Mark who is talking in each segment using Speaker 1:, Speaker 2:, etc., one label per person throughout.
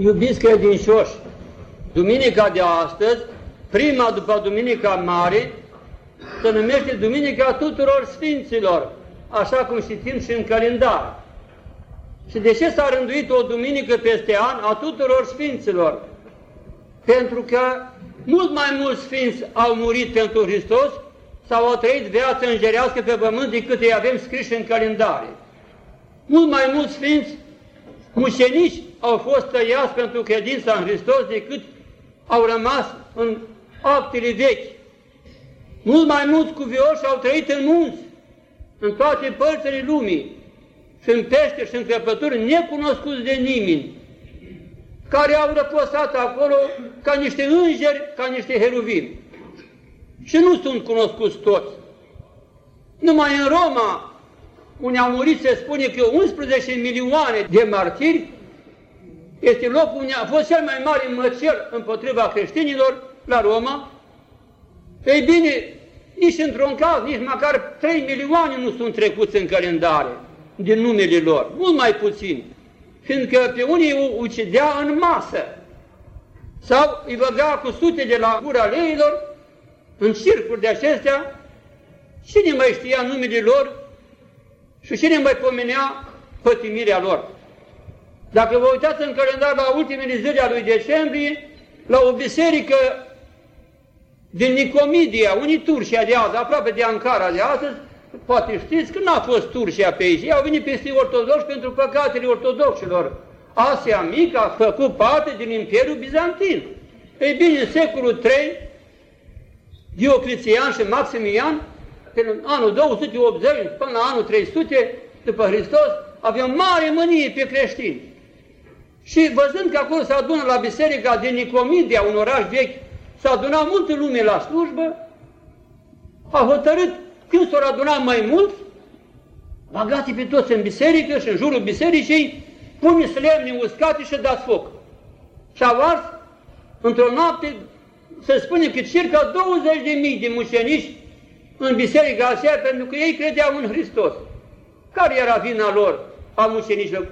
Speaker 1: Iubiți credincioși, Duminica de astăzi, prima după Duminica Mare, se numește Duminica tuturor Sfinților, așa cum știm și în calendar. Și de ce s-a rânduit o duminică peste an a tuturor Sfinților? Pentru că mult mai mulți Sfinți au murit pentru Hristos sau au trăit viața îngerească pe pământ decât îi avem scriși în calendare. Mult mai mulți Sfinți mușenici au fost tăiați pentru credința în Hristos decât au rămas în actele vechi. Mult mai mulți cuvioși au trăit în munți, în toate părțile lumii, și în pește și în crăpături necunoscuți de nimeni, care au răposat acolo ca niște îngeri, ca niște heruvimi. Și nu sunt cunoscuți toți. Numai în Roma, unde au murit, se spune că 11 milioane de martiri, este locul unde a fost cel mai mare măcel împotriva creștinilor la Roma. Ei bine, nici într-un caz, nici măcar 3 milioane nu sunt trecuți în calendare din numele lor, mult mai puțin, fiindcă pe unii o ucidea în masă sau îi băga cu sute de la gura leilor în circuri de acestea, cine mai știa numele lor și cine mai pomenea pătimirea lor. Dacă vă uitați în calendar la ultimele zile a lui decembrie, la o biserică din Nicomedia, unii Turcia de azi, aproape de Ankara de astăzi, poate știți că n-a fost Turcia pe aici, ei au venit peste ortodoxi pentru păcatele ortodoxilor. Asia Mică a făcut parte din Imperiul Bizantin. Ei bine, în secolul III, Diocletian și Maximian, în anul 280 până la anul 300 după Hristos, aveau mare mânie pe creștini. Și văzând că acolo se adună la biserica din Nicomedia, un oraș vechi, s-a adunat multă lume la slujbă, a hotărât când s-au adunat mai mult, bagați pe toți în biserică și în jurul bisericii, puneți lemne uscate și dați foc. Și a ars, într-o noapte, se spune că circa 20.000 de mucenici în biserica aceea, pentru că ei credeau în Hristos. Care era vina lor, a mucenicilor?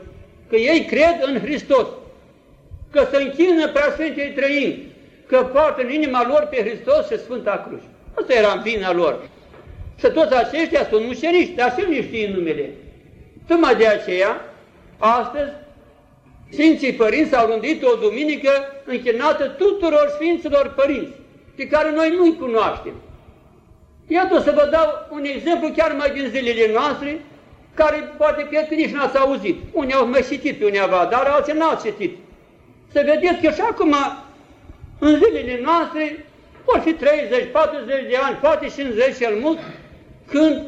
Speaker 1: Că ei cred în Hristos, că se închină prea Sfântei Trăim, că poartă în inima lor pe Hristos și Sfânta Cruce. Asta era vina lor. Și toți aceștia sunt mucenici, dar și nu știe numele. Tocmai de aceea, astăzi, Sfinții Părinți au rândit o duminică închinată tuturor Sfinților Părinți, pe care noi nu-i cunoaștem. Iată o să vă dau un exemplu chiar mai din zilele noastre, care poate cred că nici n-ați auzit. Unii au mai citit pe undeva, dar alții n-au citit. Să vedeți că și acum, în zilele noastre, vor fi 30, 40 de ani, poate 50 cel mult, când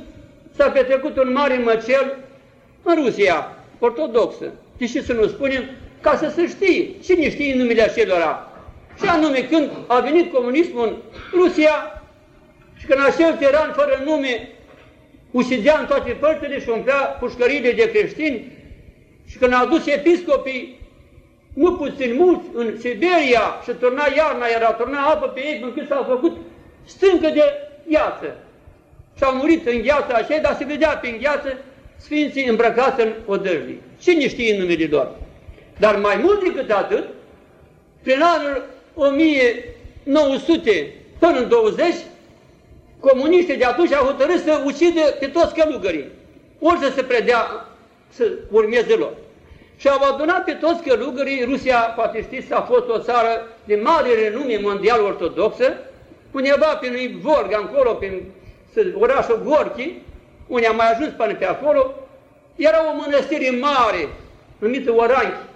Speaker 1: s-a petrecut un mare măcel în Rusia ortodoxă. De ce să nu spunem? Ca să se știe. Cine știe numele acelora? Și anume, când a venit comunismul în Rusia și când acel tiran fără nume ucidea în toate părțile și umplea pușcările de creștini și când a adus episcopii nu puțin mulți în Siberia și turna iarna, era turna apă pe ei încât s-au făcut stâncă de gheață. Și au murit în gheață aceea, dar se vedea prin gheață sfinții îmbrăcați în odăjii. Cine știe numele lor? Dar mai mult decât atât, prin anul 1900 până în 20, comuniștii de atunci au hotărât să ucidă pe toți călugării, ori să se predea să urmeze lor. Și au adunat pe toți călugării, Rusia, poate știți, a fost o țară de mare renume mondial ortodoxă, undeva prin Vorga, încolo, prin orașul Gorchi, unde am mai ajuns până pe acolo, era o mănăstire mare, numită Oranchi,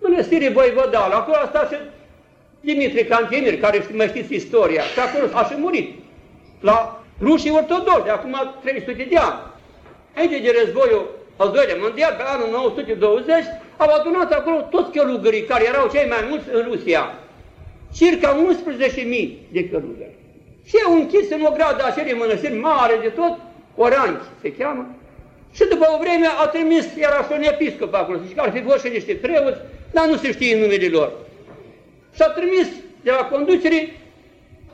Speaker 1: mănăstire voivodală. Acolo a stat și Dimitri Cantemir, care mai știți istoria, și acolo a și murit, la rușii ortodoxi, de acum 300 de ani. Aici de războiul al doilea mondial, pe anul 920, au adunat acolo toți călugării care erau cei mai mulți în Rusia. Circa 11.000 de călugări. Și au închis în o gradă acele mănăstiri mare de tot, Oranchi se cheamă, și după o vreme a trimis, era și un episcop acolo, zice că ar fi fost și niște preoți, dar nu se știe numele lor. Și a trimis de la conducere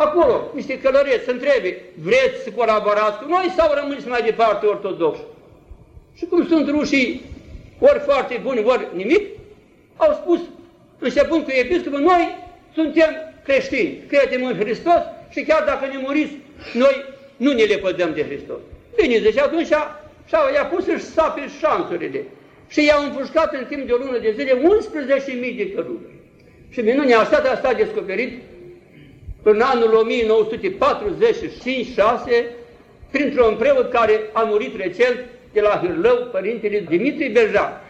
Speaker 1: acolo niște călăreți să întrebe, vreți să colaborați cu noi sau rămâneți mai departe ortodoxi? Și cum sunt rușii ori foarte buni, ori nimic, au spus începând cu episcopul, noi suntem creștini, credem în Hristos și chiar dacă ne muriți, noi nu ne lepădăm de Hristos. Bine, deci atunci și-a pus să-și sape șanțurile și i-au împușcat în timp de o lună de zile 11.000 de călugări. Și minunea asta a stat descoperit în anul 1945-6 printr-un preot care a murit recent de la Hârlău, părintele Dimitri Berjan,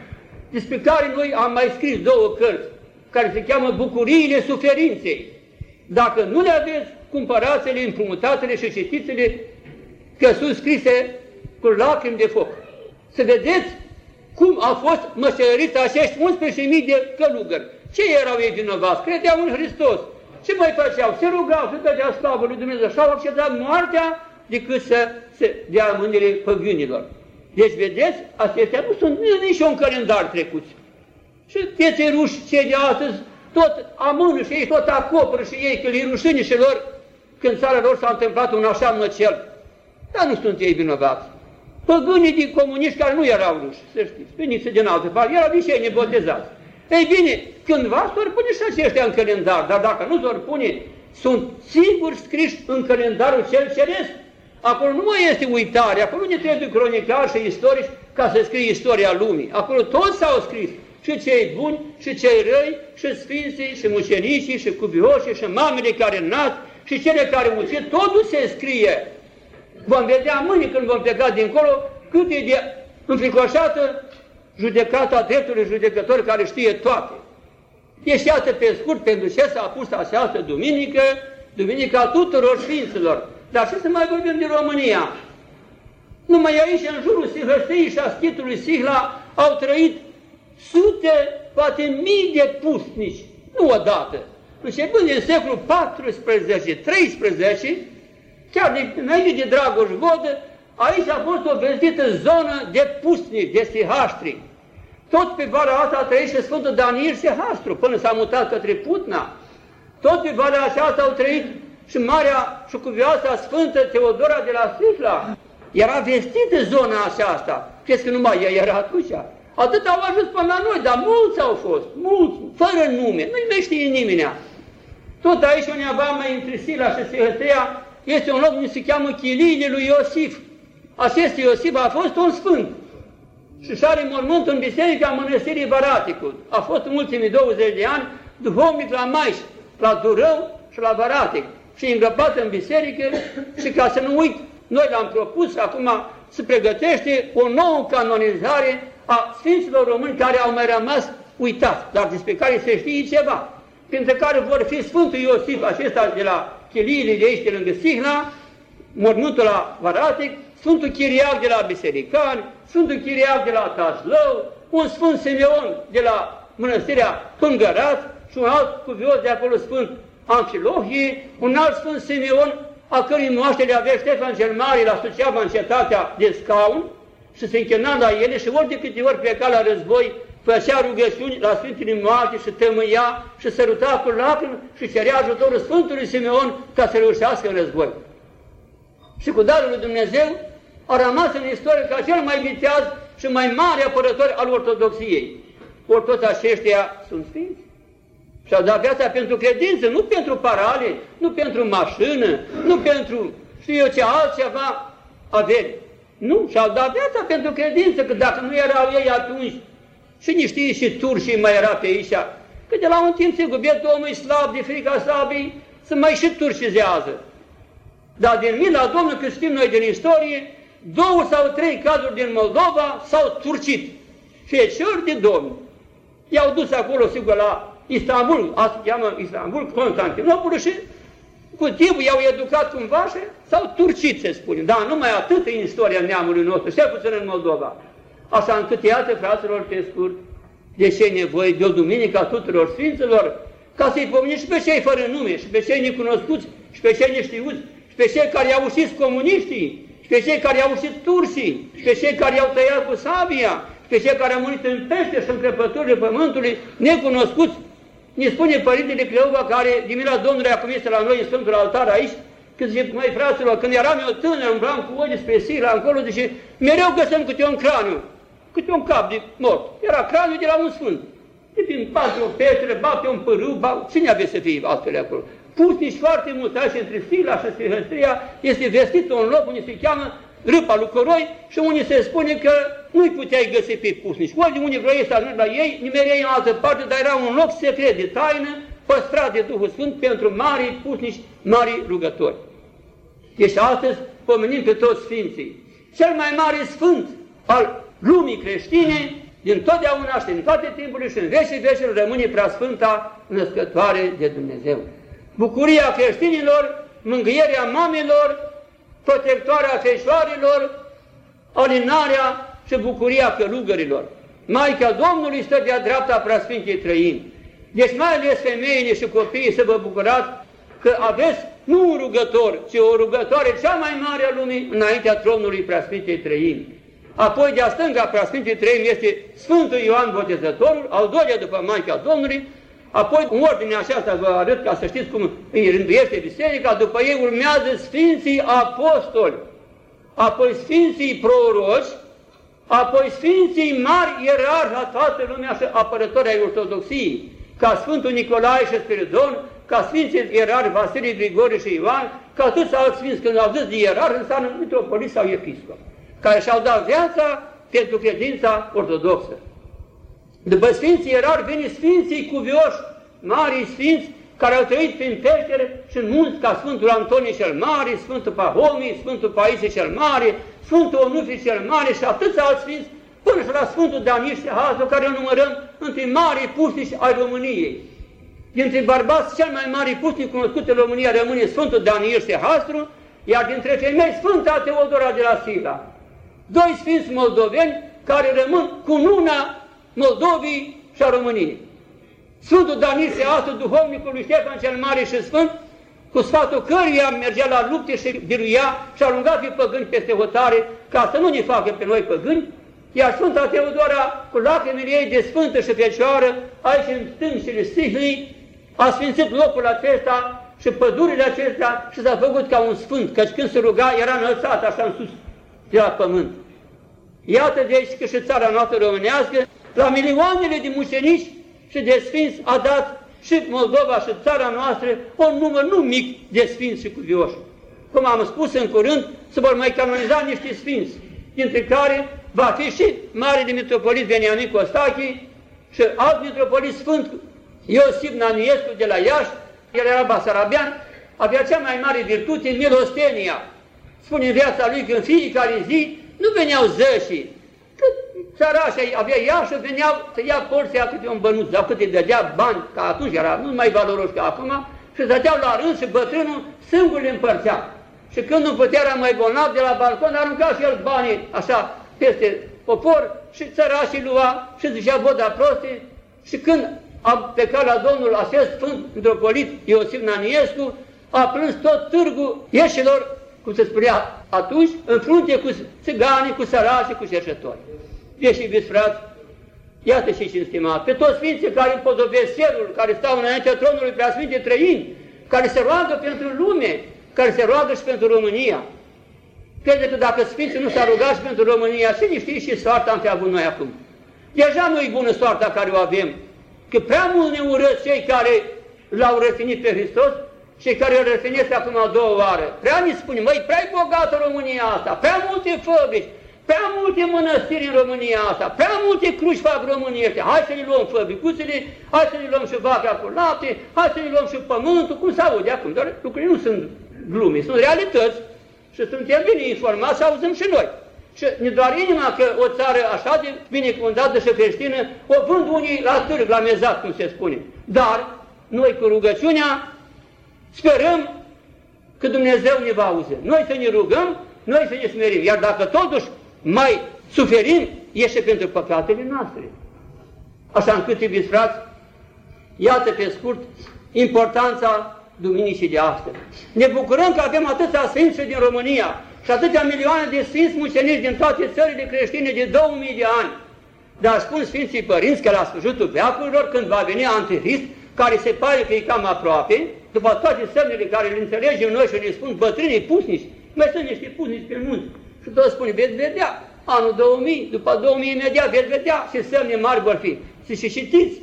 Speaker 1: despre care noi am mai scris două cărți, care se cheamă Bucuriile suferinței. Dacă nu le aveți, cumpărați-le, împrumutatele și citiți-le, că sunt scrise cu lacrimi de foc. Să vedeți cum au fost măsăriți acești 11.000 de călugări. Ce erau ei vinovați? Credeau în Hristos. Ce mai făceau? Se rugau să dădea slavă lui Dumnezeu și au acceptat moartea decât să se dea mâinile păgânilor. Deci, vedeți, acestea nu sunt nici un calendar trecut. Și pieței ruși, cei de astăzi, tot amână și ei tot acoperă și ei, că le rușine și lor, când țara lor s-a întâmplat un așa măcel. Dar nu sunt ei vinovați păgânii din comuniști care nu erau ruși, să știți, veniți din alte parte, erau nici ei nebotezați. Ei bine, cândva s-or pune și aceștia în calendar, dar dacă nu s-or pune, sunt sigur scriși în calendarul cel ceresc. Acolo nu mai este uitare, acolo nu ne trebuie cronicari și istorici ca să scrie istoria lumii. Acolo toți s-au scris, și cei buni, și cei răi, și sfinții, și mucenicii, și cubioșii, și mamele care nasc, și cele care ucid, totul se scrie. Vom vedea mâine când vom pleca dincolo cât e de înfricoșată judecata dreptului judecător care știe toate. Deci iată pe scurt pentru ce s-a pus această duminică, duminica tuturor Sfinților. Dar ce să mai vorbim de România? Numai aici, în jurul Sihlăstei și a schitului Sihla, au trăit sute, poate mii de pusnici, nu odată. Începând din secolul 14-13, chiar de, înainte de Dragoș Vodă, aici a fost o vestită zonă de pusnici, de sihaștri. Tot pe vara asta trăiește Sfântul Daniel Sihastru, până s-a mutat către Putna. Tot pe vara aceasta au trăit și Marea și Cuvioasa Sfântă Teodora de la Sifla. Era vestită zona aceasta. Crezi că numai ea era atunci? Atât au ajuns până la noi, dar mulți au fost, mulți, fără nume, nu-i mai știe nimeni. Tot aici undeva mai între Sila și Sihătrea este un loc unde se cheamă Chiliile lui Iosif. Acest Iosif a fost un sfânt și și are mormânt în biserica mănăstirii Baraticul. A fost în ultimii 20 de ani duhovnic la Maiș, la Durău și la Baratic și îngrăpat în biserică și ca să nu uit, noi l-am propus acum să pregătește o nouă canonizare a Sfinților Români care au mai rămas uitați, dar despre care se știe ceva, printre care vor fi Sfântul Iosif, acesta de la chiliile de aici, de lângă Sihna, mormântul la Varatic, Sfântul Chiriac de la Bisericani, Sfântul Chiriac de la Tazlău, un Sfânt Simeon de la Mănăstirea Pângărat și un alt cuvios de acolo Sfânt Amfilohie, un alt Sfânt Simeon, a cărui moaștere avea Ștefan cel Mare la Suceava în cetatea de scaun și se închina la ele și ori de câte ori pleca la război, făcea rugăciuni la Sfântului Moarte și tămâia și săruta cu lacrimi și cerea ajutorul Sfântului Simeon ca să reușească în război. Și cu darul lui Dumnezeu a rămas în istorie ca cel mai viteaz și mai mare apărător al ortodoxiei. Ori toți aceștia sunt sfinți. Și au dat viața pentru credință, nu pentru parale, nu pentru mașină, nu pentru știu eu ce altceva averi. Nu, și-au dat viața pentru credință, că dacă nu erau ei atunci, și niște și turșii mai era pe aici, că de la un timp, sigur, bietul omul slab de frica sabii, să mai și turșizează. Dar din mila Domnului, că știm noi din istorie, două sau trei cazuri din Moldova s-au turcit. Feciori de domni. I-au dus acolo, sigur, la Istanbul, asta se cheamă Istanbul, Constantinopol și cu timpul i-au educat cumva și s-au turcit, se spune. Dar numai atât în istoria neamului nostru, cel puțin în Moldova. Așa încât, iată, fraților, pe scurt, de ce e nevoie de o duminică a tuturor Sfinților, ca să-i pomenim și pe cei fără nume, și pe cei necunoscuți, și pe cei neștiuți, și pe cei care i-au ușit comuniștii, și pe cei care i-au ușit tursii, și pe cei care i-au tăiat cu sabia, și pe cei care au murit în pește și în crepăturile pământului, necunoscuți. Ne spune Părintele Cleova, care din mila Domnului a comis la noi în Sfântul Altar aici, că zice, mai fraților, când eram eu tânăr, umblam cu ochii spre Sila, încolo, zice, mereu găsăm câte un craniu câte un cap de mort. Era craniul de la un sfânt. prin patru petre, ba pe un pârâu, ba... cine avea să fie altfel acolo? Pusnici foarte mulți, și între Sila și Sfântăria, este vestit un loc unde se cheamă râpa lui Coroi și unde se spune că nu-i puteai găsi pe pusnici. Ori de unde vrei să ajungi la ei, nimereai în altă parte, dar era un loc secret de taină, păstrat de Duhul Sfânt pentru mari pusnici, mari rugători. Deci astăzi pomenim pe toți Sfinții. Cel mai mare Sfânt al lumii creștine, din totdeauna și din toate timpurile și în vecii vecii rămâne preasfânta născătoare de Dumnezeu. Bucuria creștinilor, mângâierea mamelor, protectoarea feșoarilor, alinarea și bucuria călugărilor. Maica Domnului stă de-a dreapta preasfintei trăini. Deci mai ales femeile și copiii să vă bucurați că aveți nu un rugător, ci o rugătoare cea mai mare a lumii înaintea tronului preasfintei trăini. Apoi de-a stânga preasfintei trăini este Sfântul Ioan Botezătorul, al doilea după Maica Domnului, Apoi, în ordinea aceasta vă arăt ca să știți cum îi rânduiește biserica, după ei urmează Sfinții Apostoli, apoi Sfinții Proroși, apoi Sfinții Mari Ierarhi la toată lumea și apărători ai Ortodoxiei, ca Sfântul Nicolae și Spiridon, ca Sfinții Ierarhi Vasile, Grigore și Ioan, ca toți alți Sfinți, când au zis de ierarhi, înseamnă mitropolit sau episcop, care și-au dat viața pentru credința ortodoxă. După Sfinții Ierarhi vine Sfinții Cuvioși, mari Sfinți, care au trăit prin peștere și în munți ca Sfântul Antonie cel Mare, Sfântul Pahomii, Sfântul Paisie cel Mare, Sfântul Onufri cel Mare și atâția alți Sfinți, până și la Sfântul Daniel și Hazu, care îl numărăm între mari pusnici ai României. Dintre bărbați, cel mai mare pusnic cunoscut în România rămâne Sfântul Daniel și Hastru, iar dintre cei mei Sfânta Teodora de la Sila. Doi sfinți moldoveni care rămân cu luna Moldovii și a României. Sfântul Danise, astăzi duhovnicul lui Ștefan cel Mare și Sfânt, cu sfatul căruia mergea la lupte și biruia și arunca pe păgâni peste hotare, ca să nu ne facă pe noi păgâni, iar Sfânta Teodora, cu lacrimile ei de sfântă și fecioară, aici în stâncile Sihlii, a sfințit locul acesta și pădurile acestea și s-a făcut ca un sfânt, căci când se ruga era înălțat așa în sus de la pământ. Iată deci că și țara noastră românească, la milioanele de mucenici și de sfinți a dat și Moldova și țara noastră un număr nu mic de sfinți și cuvioși. Cum am spus în curând, se vor mai canoniza niște sfinți, dintre care va fi și Marele Mitropolit Veniamin Costache și alt Mitropolit Sfânt Iosif Naniescu de la Iași, el era basarabian, avea cea mai mare virtute, milostenia. Spune în viața lui că în fiecare zi nu veneau zășii, Sărașii avea ea și veneau să ia porția câte un bănuț, sau câte dădea bani, ca atunci era mult mai valoros ca acum, și dădeau la rând și bătrânul singur le împărțea. Și când nu putea era mai bolnav de la balcon, arunca și el banii așa peste popor și țărașii lua și zicea voda proste și când a plecat la Domnul acest Sfânt Mitropolit Iosif Naniescu, a plâns tot târgul ieșilor, cum se spunea atunci, în frunte cu țiganii, cu sărași, cu cerșători. Deci, iubiți frați, iată și cinstimat, pe toți Sfinții care împodobesc cerul, care stau înaintea tronului preasfinte trăini, care se roagă pentru lume, care se roagă și pentru România. Crede că dacă Sfinții nu s-a rugat și pentru România, cine știe și soarta am fi avut noi acum. Deja nu e bună soarta care o avem, că prea mult ne urăți cei care l-au răfinit pe Hristos, cei care îl răfinesc acum a doua oară. Prea ne spune, măi, prea bogată România asta, prea multe fabrici, Prea multe mănăstiri în România asta, prea multe cruci fac România asta. Hai să ne luăm fabricuțele, hai să ne luăm și vaca cu lapte, hai să ne luăm și pământul, cum se aude acum, dar lucrurile nu sunt glume, sunt realități și suntem bine informați să auzim și noi. Și ne doar inima că o țară așa de binecuvântată și creștină o vând unii la târg, la mezat, cum se spune. Dar noi cu rugăciunea sperăm că Dumnezeu ne va auzi. Noi să ne rugăm, noi să ne smerim. Iar dacă totuși mai suferim, este pentru păcatele noastre. Așa încât, iubiți frați, iată pe scurt importanța Duminicii de astăzi. Ne bucurăm că avem atâția sfinți din România și atâtea milioane de sfinți mucenici din toate țările creștine de 2000 de ani. Dar spun Sfinții Părinți că la sfârșitul veacurilor, când va veni Antichrist, care se pare că e cam aproape, după toate semnele care le înțelegem noi și ne spun bătrânii pusnici, mai sunt niște pusnici pe munți, și toți spune, veți vedea, anul 2000, după 2000 imediat veți vedea și semne mari vor fi. Și și știți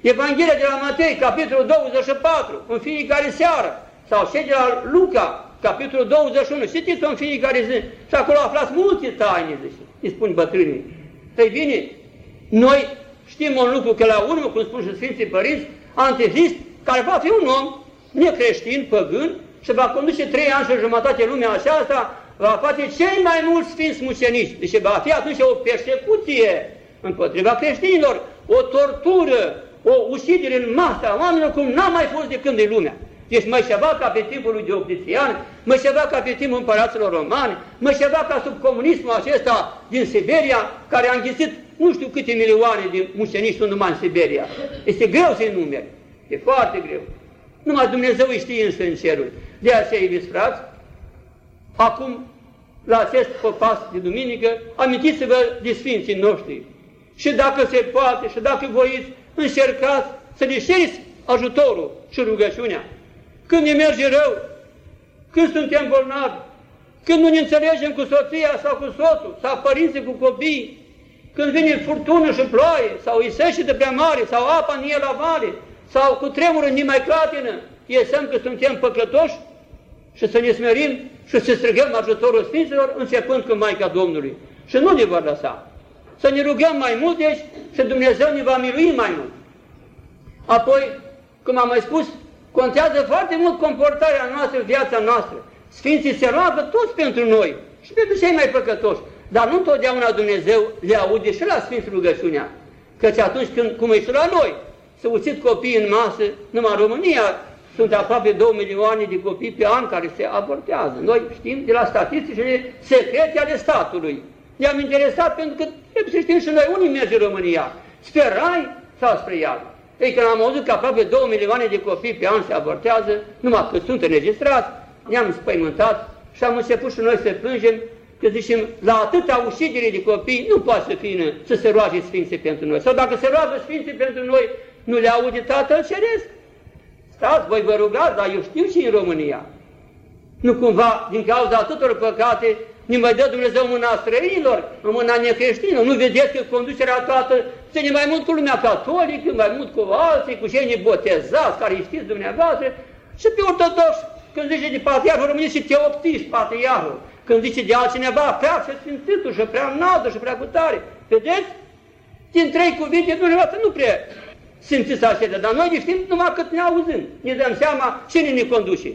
Speaker 1: Evanghelia de la Matei, capitolul 24, în fiecare seară, sau cei de la Luca, capitolul 21, citiți-o în fiecare zi și acolo aflați multe taine, zice, îi spun bătrânii. Ei bine, noi știm un lucru că la urmă, cum spun și Sfinții Părinți, Antezist, care va fi un om necreștin, păgân, și va conduce trei ani și jumătate lumea aceasta, va face cei mai mulți sfinți mucenici. Deci va fi atunci o persecuție împotriva creștinilor, o tortură, o ucidere în masă a oamenilor cum n-a mai fost de când în lumea. Deci mai ceva ca pe timpul lui Diocletian, mai ceva ca pe timpul împăraților romani, mai ceva ca sub comunismul acesta din Siberia, care a înghițit nu știu câte milioane de mucenici sunt numai în Siberia. Este greu să-i numeri. E foarte greu. Numai Dumnezeu îi știe însă în ceruri. De aceea, iubiți frați, acum, la acest popas de duminică, amintiți-vă de Sfinții noștri. Și dacă se poate, și dacă voiți, încercați să ne șeriți ajutorul și rugăciunea. Când ne merge rău, când suntem bolnavi, când nu ne înțelegem cu soția sau cu soțul, sau părinții cu copiii, când vine furtună și ploaie, sau îi de prea mare, sau apa în el la vale, sau cu tremură în mai clatină, e semn că suntem păcătoși și să ne smerim și să strigăm ajutorul Sfinților, începând cu Maica Domnului. Și nu ne vor lăsa. Să ne rugăm mai mult, deci, și Dumnezeu ne va milui mai mult. Apoi, cum am mai spus, contează foarte mult comportarea noastră, viața noastră. Sfinții se roagă toți pentru noi și pentru cei mai păcătoși. Dar nu întotdeauna Dumnezeu le aude și la Sfinți rugăciunea. Căci atunci când, cum e și la noi, să ucid copii în masă, numai în România sunt aproape 2 milioane de copii pe an care se abortează. Noi știm de la statisticile secrete ale statului. Ne-am interesat pentru că trebuie să știm și noi unii merge în România. Spre rai sau spre iad. Ei, când am auzit că aproape 2 milioane de copii pe an se abortează, numai că sunt înregistrați, ne-am spăimântat și am început și noi să plângem că zicem, la atâta ușidere de copii nu poate să fie să se roage Sfinții pentru noi. Sau dacă se roagă Sfinții pentru noi, nu le aude Tatăl Ceresc. Stați, voi vă rugați, dar eu știu și în România. Nu cumva, din cauza atâtor păcate, ne mai dă Dumnezeu mâna străinilor, în mâna necreștină. Nu vedeți că conducerea toată ține mai mult cu lumea catolică, mai mult cu alții, cu cei nebotezați, care îi știți dumneavoastră, și pe ortodoxi. Când zice de patriarhul României și teoptiști patriarhul, când zice de altcineva, prea și sfințitul și prea înaltă și prea cutare. Vedeți? Din trei cuvinte, dumneavoastră nu prea simțiți așa, dar noi știm numai cât ne auzim. Ne dăm seama cine ne conduce.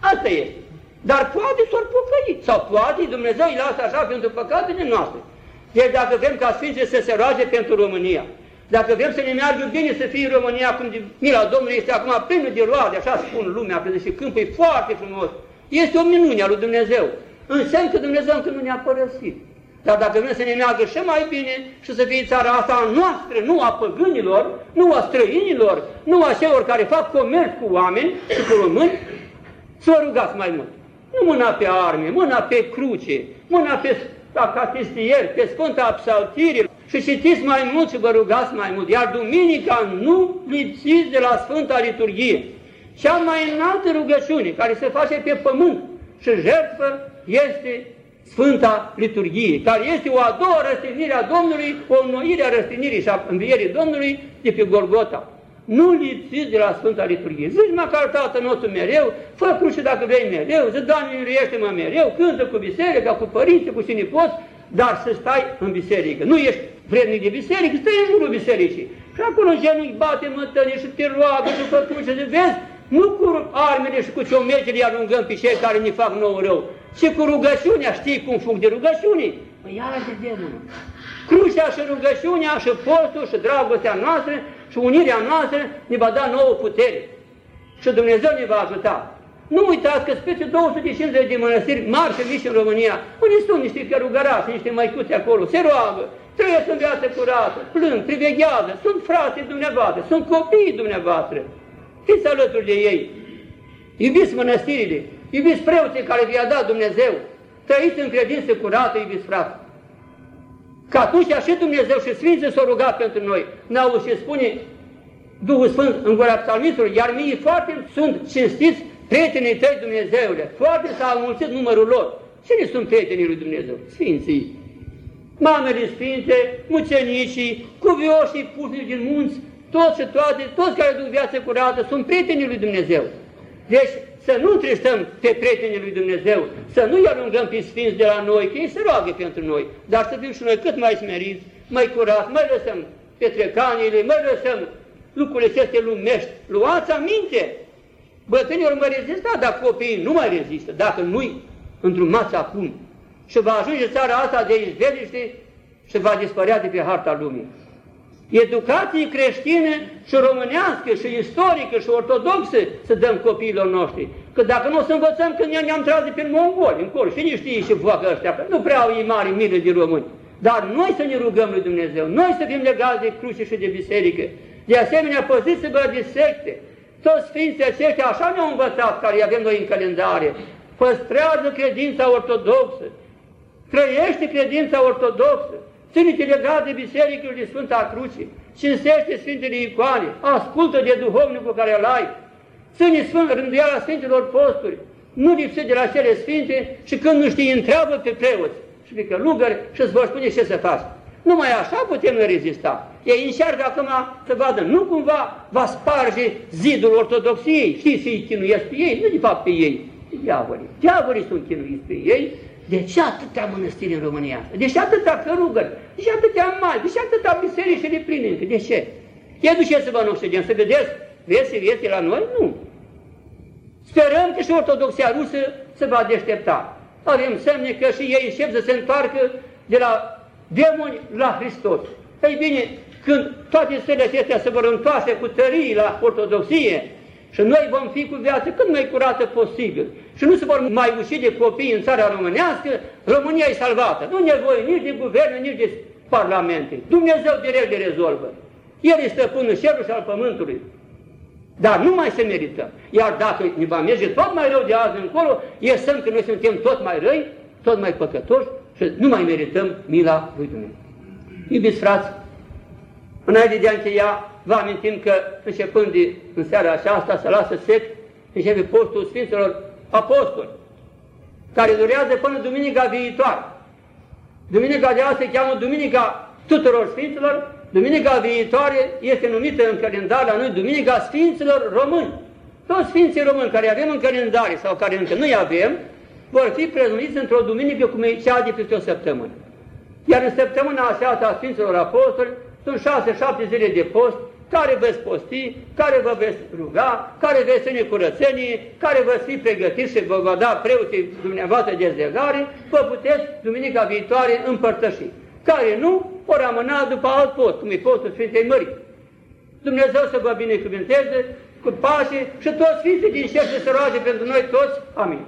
Speaker 1: Asta este. Dar poate s-or pocăit, sau poate Dumnezeu îi lasă așa pentru păcatele noastre. Deci dacă vrem ca Sfinții să se roage pentru România, dacă vrem să ne meargă bine să fie în România, cum de mila Domnului este acum plină de roade, așa spun lumea, că și câmpul e foarte frumos, este o minune a lui Dumnezeu. Înseamnă că Dumnezeu încă nu ne-a părăsit. Dar dacă vrem să ne meargă și mai bine și să fie țara asta a noastră, nu a păgânilor, nu a străinilor, nu a celor care fac comerț cu oameni și cu români, să vă rugați mai mult. Nu mâna pe arme, mâna pe cruce, mâna pe acatistieri, pe Sfânta Psaltirii și citiți mai mult și vă rugați mai mult. Iar duminica nu lipsiți de la Sfânta Liturghie. Cea mai înaltă rugăciune care se face pe pământ și jertfă este Sfânta Liturghie, care este o a doua răstignire a Domnului, o înnoire a răstignirii și a învierii Domnului de pe Golgota. Nu lipsiți de la Sfânta Liturghie. Zici măcar Tatăl nostru mereu, fă cruce dacă vrei mereu, zici Doamne miluiește-mă mereu, cântă cu biserica, cu părinții, cu cine poți, dar să stai în biserică. Nu ești vrednic de biserică, stai în jurul bisericii. Și acolo în genunchi bate mătănie și te roagă și fă cruce, de vezi, nu cu armele și cu ciomegele alungăm pe cei care ne fac nou rău, ci cu rugăciunea, știi cum fug de rugăciune? Păi iară de demonul. Crucea și rugăciunea și postul și dragostea noastră și unirea noastră ne va da nouă putere. Și Dumnezeu ne va ajuta. Nu uitați că peste 250 de mănăstiri mari și mici în România, unde sunt niște cărugărași, niște maicuțe acolo, se roagă, trăiesc în viață curată, plâng, priveghează, sunt frații dumneavoastră, sunt copiii dumneavoastră. Fiți alături de ei. Iubiți mănăstirile, iubiți preoții care vi-a dat Dumnezeu, trăiți în credință curată, iubiți frate. Că atunci și Dumnezeu și Sfinții s-au rugat pentru noi. N-au și spune Duhul Sfânt în gura psalmistului, iar mie foarte sunt cinstiți prietenii tăi Dumnezeule. Foarte s-a înmulțit numărul lor. Cine sunt prietenii lui Dumnezeu? Sfinții. Mamele Sfinte, mucenicii, cuvioșii puși din munți, toți și toate, toți care duc viață curată, sunt prietenii lui Dumnezeu. Deci să nu tristăm pe prietenii lui Dumnezeu, să nu-i alungăm pe sfinți de la noi, că ei se roagă pentru noi, dar să fim și noi cât mai smeriți, mai curați, mai lăsăm petrecanile, mai lăsăm lucrurile aceste lumești. Luați aminte! Bătrânii ori mai rezista, dar copiii nu mai rezistă, dacă nu-i îndrumați acum. Și va ajunge țara asta de izveliște și va dispărea de pe harta lumii educație creștină și românească și istorică și ortodoxă să dăm copiilor noștri. Că dacă nu o să învățăm că ne am tras de pe mongoli încolo, și nici știe și facă ăștia, nu prea au ei mari milă de români. Dar noi să ne rugăm lui Dumnezeu, noi să fim legați de cruce și de biserică. De asemenea, păziți-vă de secte. Toți Sfinții aceștia așa ne-au învățat, care avem noi în calendare. Păstrează credința ortodoxă, trăiește credința ortodoxă, Ține-te legat de bisericul de Sfânta Cruce, cinstește Sfintele Icoane, ascultă de duhovnicul care îl ai, ține Sfânt rânduiala Sfintelor Posturi, nu lipsi de la cele Sfinte și când nu știi, întreabă pe preoți și pe călugări și îți vor spune ce să faci. Numai așa putem noi rezista. Ei încearcă acum să vadă, nu cumva va sparge zidul ortodoxiei, știți, să-i chinuiesc pe ei, nu de fapt pe ei, diavolii. Diavolii sunt chinuiți pe ei de ce atâtea mănăstiri în România asta? De ce atâtea cărugări? De ce atâtea mari? De ce atâtea biserici de pline? De ce? Ia duceți-vă în Occident să vedeți vieții vieții la noi? Nu. Sperăm că și Ortodoxia rusă se va deștepta. Avem semne că și ei încep să se întoarcă de la demoni la Hristos. Ei bine, când toate stările acestea se vor întoarce cu tării la Ortodoxie, și noi vom fi cu viață cât mai curată posibil. Și nu se vor mai ucide copii în țara românească, România e salvată. Nu nevoie nici de guvern, nici de parlamente. Dumnezeu direct le rezolvă. El este stăpânul cerului și al pământului. Dar nu mai se merităm. Iar dacă ne va merge tot mai rău de azi încolo, iesăm că noi suntem tot mai răi, tot mai păcătoși și nu mai merităm mila lui Dumnezeu. Iubiți frați, înainte de a încheia, vă amintim că începând de în seara aceasta să lasă sec, începe postul Sfinților Apostoli, care durează până duminica viitoare. Duminica de azi se cheamă Duminica tuturor Sfinților, Duminica viitoare este numită în calendar la noi Duminica Sfinților Români. Toți Sfinții Români care avem în calendare sau care încă nu-i avem, vor fi prezumiți într-o duminică cum e cea de peste o săptămână. Iar în săptămâna aceasta a Sfinților Apostoli sunt șase-șapte zile de post, care veți posti, care vă veți ruga, care veți ține curățenie, care veți fi pregătiți și vă va da preoții dumneavoastră de zlegare, vă puteți duminica viitoare împărtăși. Care nu, o rămâna după alt post, cum e postul Sfintei Mării. Dumnezeu să vă binecuvânteze cu pace și toți Sfinții din cer să se roage pentru noi toți. Amin.